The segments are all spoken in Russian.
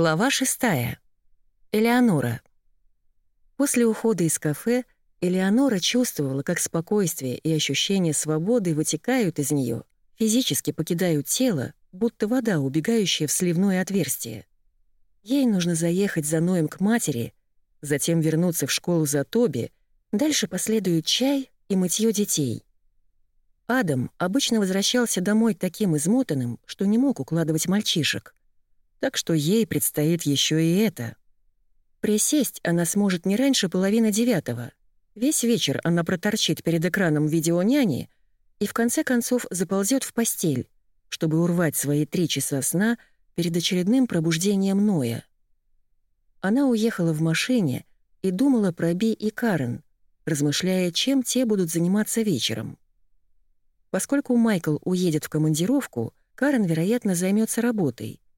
Глава шестая. Элеонора. После ухода из кафе Элеонора чувствовала, как спокойствие и ощущение свободы вытекают из нее, физически покидают тело, будто вода, убегающая в сливное отверстие. Ей нужно заехать за Ноем к матери, затем вернуться в школу за Тоби, дальше последует чай и мытье детей. Адам обычно возвращался домой таким измотанным, что не мог укладывать мальчишек — так что ей предстоит еще и это. Присесть она сможет не раньше половины девятого. Весь вечер она проторчит перед экраном видеоняни и в конце концов заползет в постель, чтобы урвать свои три часа сна перед очередным пробуждением Ноя. Она уехала в машине и думала про Би и Карен, размышляя, чем те будут заниматься вечером. Поскольку Майкл уедет в командировку, Карен, вероятно, займется работой —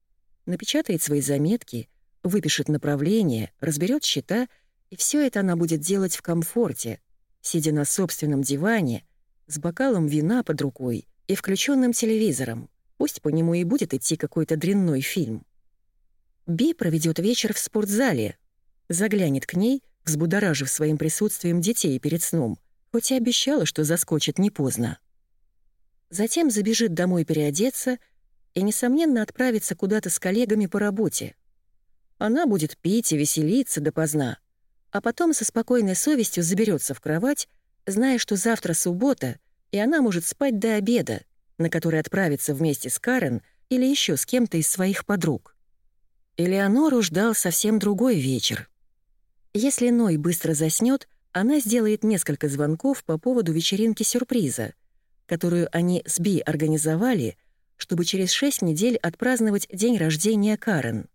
напечатает свои заметки, выпишет направление, разберет счета, и все это она будет делать в комфорте, сидя на собственном диване, с бокалом вина под рукой и включенным телевизором. Пусть по нему и будет идти какой-то дрянной фильм. Би проведет вечер в спортзале, заглянет к ней, взбудоражив своим присутствием детей перед сном, хоть и обещала, что заскочит не поздно. Затем забежит домой переодеться — и, несомненно, отправится куда-то с коллегами по работе. Она будет пить и веселиться допоздна, а потом со спокойной совестью заберется в кровать, зная, что завтра суббота, и она может спать до обеда, на который отправится вместе с Карен или еще с кем-то из своих подруг. Элеонору ждал совсем другой вечер. Если Ной быстро заснет, она сделает несколько звонков по поводу вечеринки-сюрприза, которую они с Би организовали — чтобы через шесть недель отпраздновать день рождения Карен.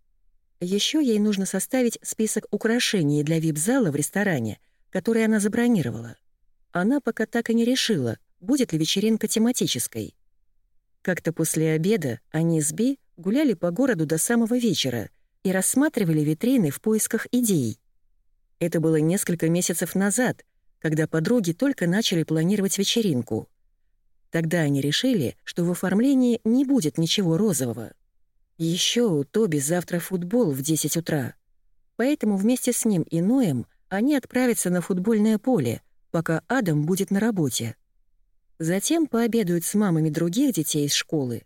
Еще ей нужно составить список украшений для вип-зала в ресторане, который она забронировала. Она пока так и не решила, будет ли вечеринка тематической. Как-то после обеда они с Би гуляли по городу до самого вечера и рассматривали витрины в поисках идей. Это было несколько месяцев назад, когда подруги только начали планировать вечеринку — Тогда они решили, что в оформлении не будет ничего розового. Еще у Тоби завтра футбол в 10 утра. Поэтому вместе с ним и Ноем они отправятся на футбольное поле, пока Адам будет на работе. Затем пообедают с мамами других детей из школы,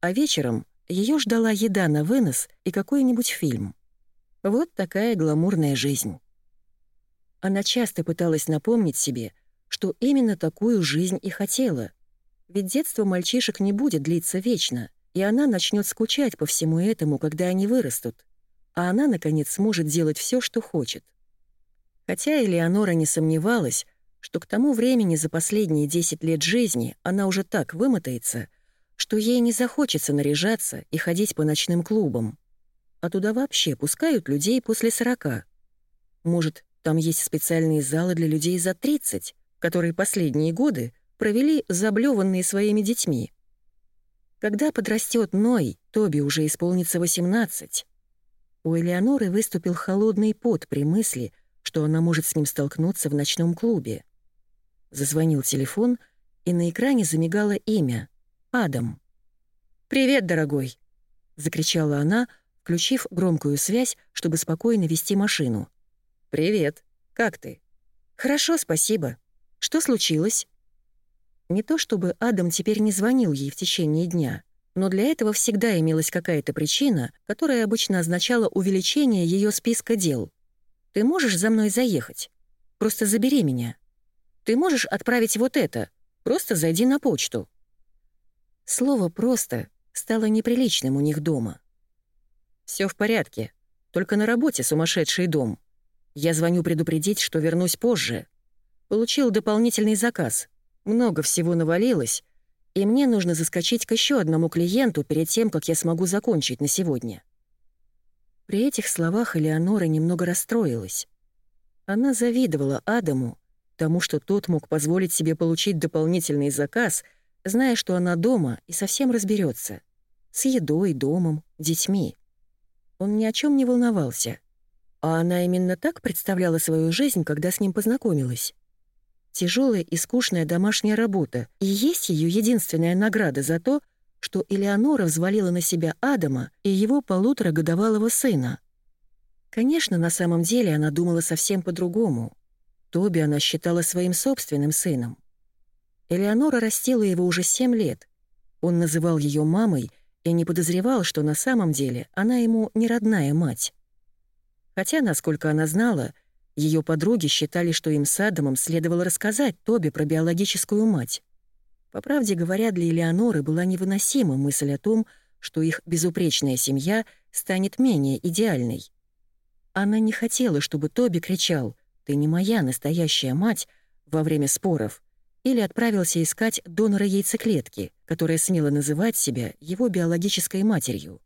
а вечером ее ждала еда на вынос и какой-нибудь фильм. Вот такая гламурная жизнь. Она часто пыталась напомнить себе, что именно такую жизнь и хотела — ведь детство мальчишек не будет длиться вечно, и она начнет скучать по всему этому, когда они вырастут. А она, наконец, сможет делать все, что хочет. Хотя Элеонора не сомневалась, что к тому времени за последние 10 лет жизни она уже так вымотается, что ей не захочется наряжаться и ходить по ночным клубам. А туда вообще пускают людей после 40. Может, там есть специальные залы для людей за 30, которые последние годы провели заблеванные своими детьми. Когда подрастет Ной, Тоби уже исполнится 18. У Элеоноры выступил холодный пот при мысли, что она может с ним столкнуться в ночном клубе. Зазвонил телефон, и на экране замигало имя — Адам. «Привет, дорогой!» — закричала она, включив громкую связь, чтобы спокойно вести машину. «Привет. Как ты?» «Хорошо, спасибо. Что случилось?» Не то чтобы Адам теперь не звонил ей в течение дня, но для этого всегда имелась какая-то причина, которая обычно означала увеличение ее списка дел. «Ты можешь за мной заехать? Просто забери меня. Ты можешь отправить вот это? Просто зайди на почту». Слово «просто» стало неприличным у них дома. Все в порядке, только на работе сумасшедший дом. Я звоню предупредить, что вернусь позже. Получил дополнительный заказ — много всего навалилось, и мне нужно заскочить к еще одному клиенту перед тем, как я смогу закончить на сегодня. При этих словах Элеонора немного расстроилась. Она завидовала Адаму, тому, что тот мог позволить себе получить дополнительный заказ, зная, что она дома и совсем разберется с едой, домом, детьми. Он ни о чем не волновался. А она именно так представляла свою жизнь, когда с ним познакомилась. Тяжелая и скучная домашняя работа и есть ее единственная награда за то, что Элеонора взвалила на себя Адама и его полуторагодовалого сына. Конечно, на самом деле она думала совсем по-другому. Тоби она считала своим собственным сыном. Элеонора растила его уже семь лет. Он называл ее мамой и не подозревал, что на самом деле она ему не родная мать. Хотя, насколько она знала, ее подруги считали, что им с Адамом следовало рассказать Тоби про биологическую мать. По правде говоря, для Элеоноры была невыносима мысль о том, что их безупречная семья станет менее идеальной. Она не хотела, чтобы Тоби кричал «Ты не моя настоящая мать» во время споров или отправился искать донора яйцеклетки, которая смела называть себя его биологической матерью.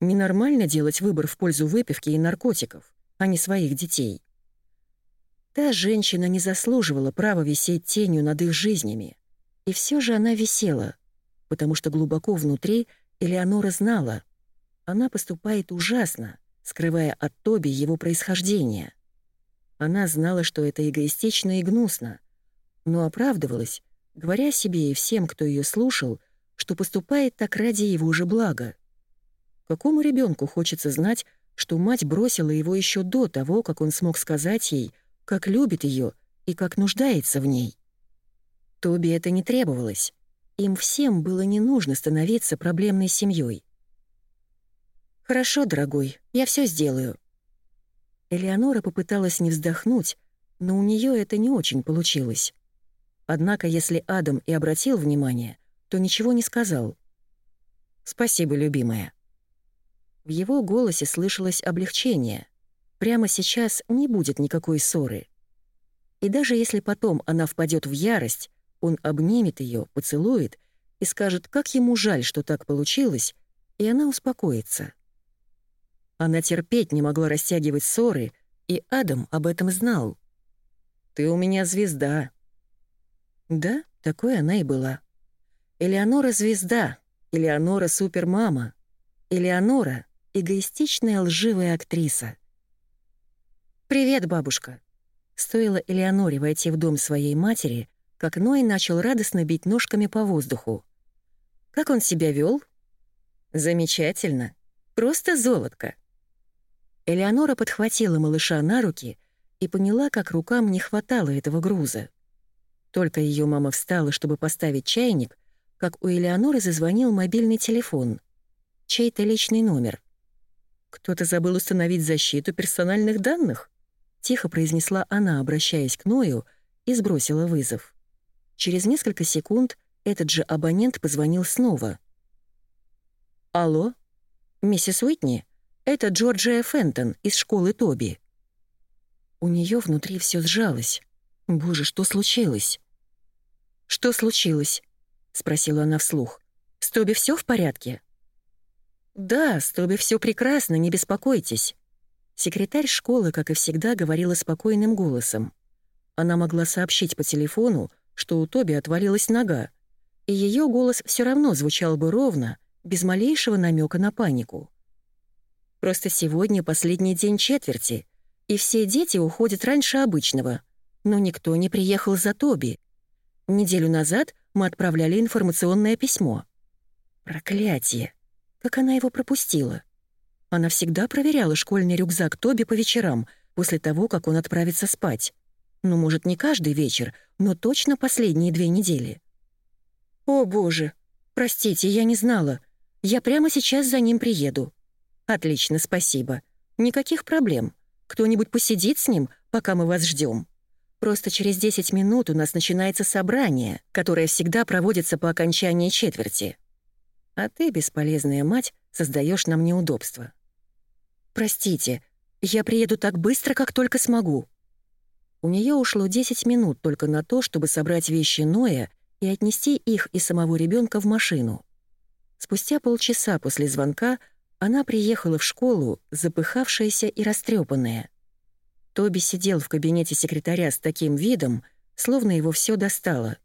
Ненормально делать выбор в пользу выпивки и наркотиков, а не своих детей. Та женщина не заслуживала права висеть тенью над их жизнями. И все же она висела, потому что глубоко внутри Элеонора знала, она поступает ужасно, скрывая от Тоби его происхождение. Она знала, что это эгоистично и гнусно, но оправдывалась, говоря себе и всем, кто ее слушал, что поступает так ради его же блага. Какому ребенку хочется знать, что мать бросила его еще до того, как он смог сказать ей, как любит ее и как нуждается в ней? Тоби это не требовалось. Им всем было не нужно становиться проблемной семьей. «Хорошо, дорогой, я все сделаю». Элеонора попыталась не вздохнуть, но у нее это не очень получилось. Однако, если Адам и обратил внимание, то ничего не сказал. «Спасибо, любимая». В его голосе слышалось облегчение. Прямо сейчас не будет никакой ссоры. И даже если потом она впадет в ярость, он обнимет ее, поцелует и скажет, как ему жаль, что так получилось, и она успокоится. Она терпеть не могла растягивать ссоры, и Адам об этом знал. «Ты у меня звезда». Да, такой она и была. Элеонора — звезда, Элеонора — супермама, Элеонора — эгоистичная лживая актриса. «Привет, бабушка». Стоило Элеоноре войти в дом своей матери, как Ной начал радостно бить ножками по воздуху. Как он себя вел? Замечательно. Просто золотко. Элеонора подхватила малыша на руки и поняла, как рукам не хватало этого груза. Только ее мама встала, чтобы поставить чайник, как у Элеоноры зазвонил мобильный телефон. Чей-то личный номер. «Кто-то забыл установить защиту персональных данных?» — тихо произнесла она, обращаясь к Ною, и сбросила вызов. Через несколько секунд этот же абонент позвонил снова. «Алло? Миссис Уитни? Это Джорджия Фентон из школы Тоби». У нее внутри все сжалось. Боже, что случилось? «Что случилось?» — спросила она вслух. «С Тоби все в порядке?» «Да, с Тоби все прекрасно, не беспокойтесь». Секретарь школы, как и всегда, говорила спокойным голосом. Она могла сообщить по телефону, что у Тоби отвалилась нога, и ее голос все равно звучал бы ровно, без малейшего намека на панику. Просто сегодня последний день четверти, и все дети уходят раньше обычного, но никто не приехал за Тоби. Неделю назад мы отправляли информационное письмо. Проклятие! Как она его пропустила? Она всегда проверяла школьный рюкзак Тоби по вечерам, после того, как он отправится спать. Ну, может, не каждый вечер, но точно последние две недели. «О, боже! Простите, я не знала. Я прямо сейчас за ним приеду». «Отлично, спасибо. Никаких проблем. Кто-нибудь посидит с ним, пока мы вас ждем. Просто через 10 минут у нас начинается собрание, которое всегда проводится по окончании четверти. А ты, бесполезная мать, создаешь нам неудобства. Простите, я приеду так быстро, как только смогу. У нее ушло 10 минут только на то, чтобы собрать вещи Ноя и отнести их и самого ребенка в машину. Спустя полчаса после звонка она приехала в школу, запыхавшаяся и растрепанная. Тоби сидел в кабинете секретаря с таким видом, словно его все достало.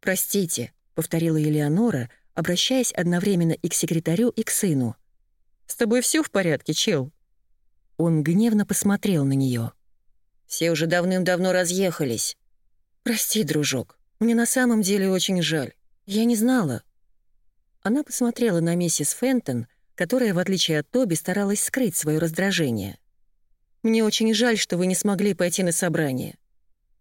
«Простите», — повторила Элеонора, обращаясь одновременно и к секретарю, и к сыну. «С тобой все в порядке, чел?» Он гневно посмотрел на нее. Все уже давным-давно разъехались. Прости, дружок, мне на самом деле очень жаль. Я не знала. Она посмотрела на миссис Фентон, которая, в отличие от Тоби, старалась скрыть свое раздражение. «Мне очень жаль, что вы не смогли пойти на собрание.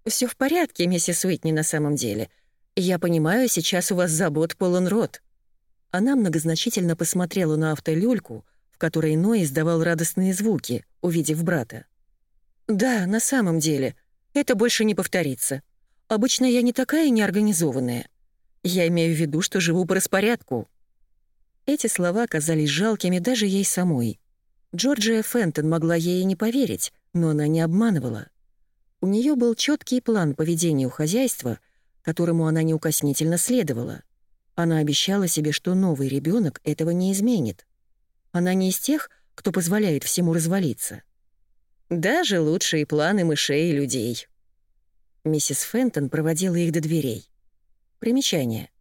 Все в порядке, миссис Уитни, на самом деле. Я понимаю, сейчас у вас забот полон рот». Она многозначительно посмотрела на автолюльку, в которой Ной издавал радостные звуки, увидев брата. «Да, на самом деле. Это больше не повторится. Обычно я не такая неорганизованная. Я имею в виду, что живу по распорядку». Эти слова казались жалкими даже ей самой. Джорджия Фентон могла ей не поверить, но она не обманывала. У нее был четкий план поведения у хозяйства, которому она неукоснительно следовала. Она обещала себе, что новый ребенок этого не изменит. Она не из тех, кто позволяет всему развалиться. Даже лучшие планы мышей и людей. Миссис Фентон проводила их до дверей. Примечание.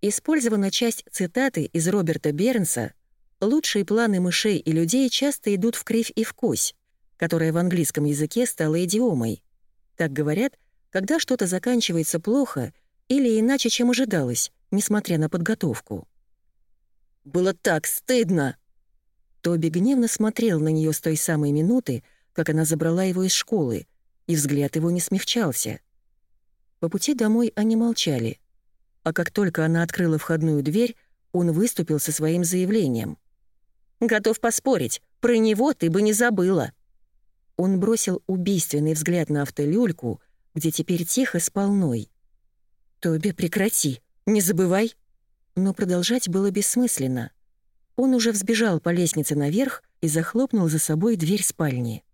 Использована часть цитаты из Роберта Бернса «Лучшие планы мышей и людей часто идут в кривь и в кось», которая в английском языке стала идиомой. Так говорят, когда что-то заканчивается плохо или иначе, чем ожидалось, несмотря на подготовку. «Было так стыдно!» Тоби гневно смотрел на нее с той самой минуты, как она забрала его из школы, и взгляд его не смягчался. По пути домой они молчали — а как только она открыла входную дверь, он выступил со своим заявлением. «Готов поспорить, про него ты бы не забыла». Он бросил убийственный взгляд на автолюльку, где теперь тихо спал Ной. «Тоби, прекрати, не забывай». Но продолжать было бессмысленно. Он уже взбежал по лестнице наверх и захлопнул за собой дверь спальни.